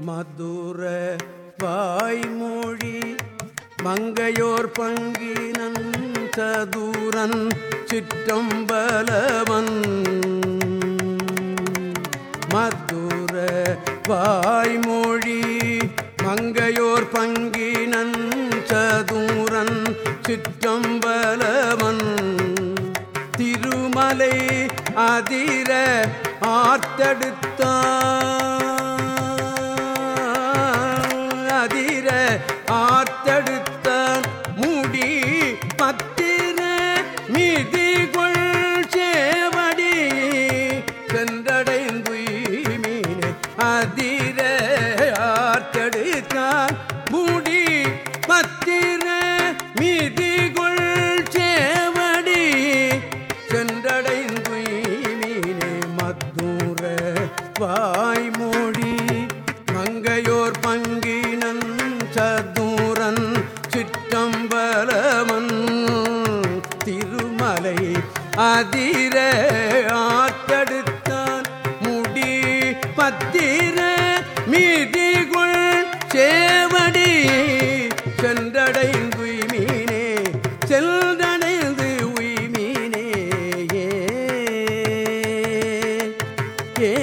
மதுர வாய்மொழி மங்கையோர் பங்கினன் சதுரன் சிற்றம்பலவன். மதுர வாய்மொழி மங்கையோர் பங்கினன் சதுரன் சிற்றம்பலவன். திருமலை அதிர ஆர்த்தெடுத்தான். அதிர ஆர்த்தெடுத்தான் முடி பத்திர மிதிகொள் சேவடி. சென்றடைந்துயிமீனே அதிர ஆர்த்தெடுத்தான் முடி பத்திர மிதிகொள் சேவடி. சென்றடைந்துயிமீனே மத்தூர வாய்மொழி மங்கையோர் பங்கினன் சதூரன் சிற்றம்பலமன் திருமலை அதிர ஆற்றடுத்தான் முடி பத்திர மீதிகுள் சேவடி சென்றடைந்து மீனே செல்தடைந்து உய்மீனே ஏ.